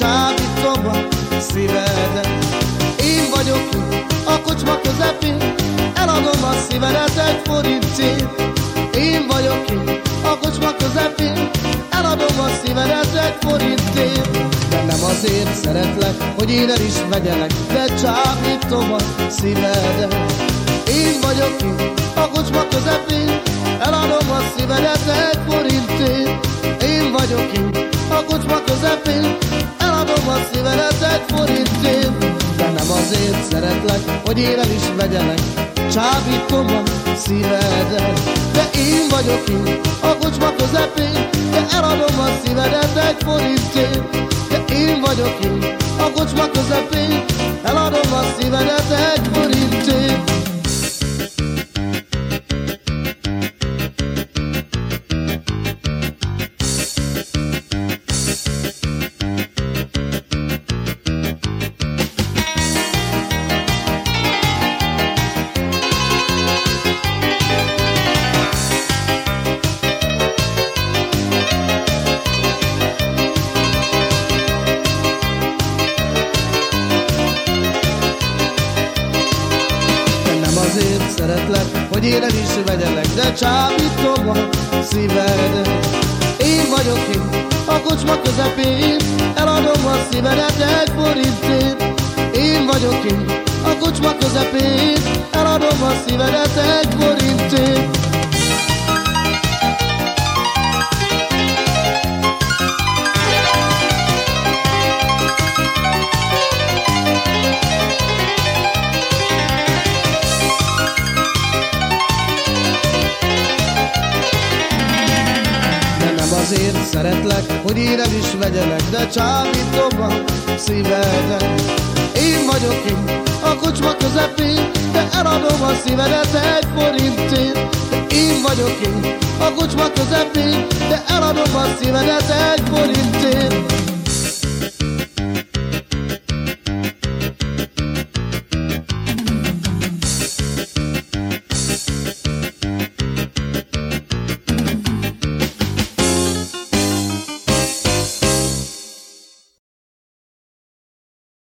csábítom a szívedet. Én vagyok a kocsma közepén, eladom a szívedet egy forintért. Én vagyok a kocsma közepén, eladom a szívedet egy forintért. De nem azért szeretlek, hogy én el is vegyelek, de csábítom a szívedet. Én vagyok a kocsma közepén, eladom a szívedet egy forintért. Én vagyok én, a kocsma közepén, a szívedet egy forintért. De nem azért szeretlek, hogy én el is vegyelek, csábítom a szívedet. De én vagyok én, a kocsma közepén, de eladom a szívedet egy forintért. De én vagyok én, a kocsma közepén, eladom a szívedet egy forintért. Hogy én el is vegyelek, de csábítom a szíved. Én vagyok én, a kocsma közepén, eladom a szívedet egy forintért. Én vagyok én, a kocsma közepén, eladom a szívedet egy szeretlek, hogy én el is vegyelek, de csábítom a szívedet. Én vagyok én, a kocsma közepén, de eladom a szívedet egy forintért. Én vagyok én, a kocsma közepén, de eladom a szívedet egy forintért.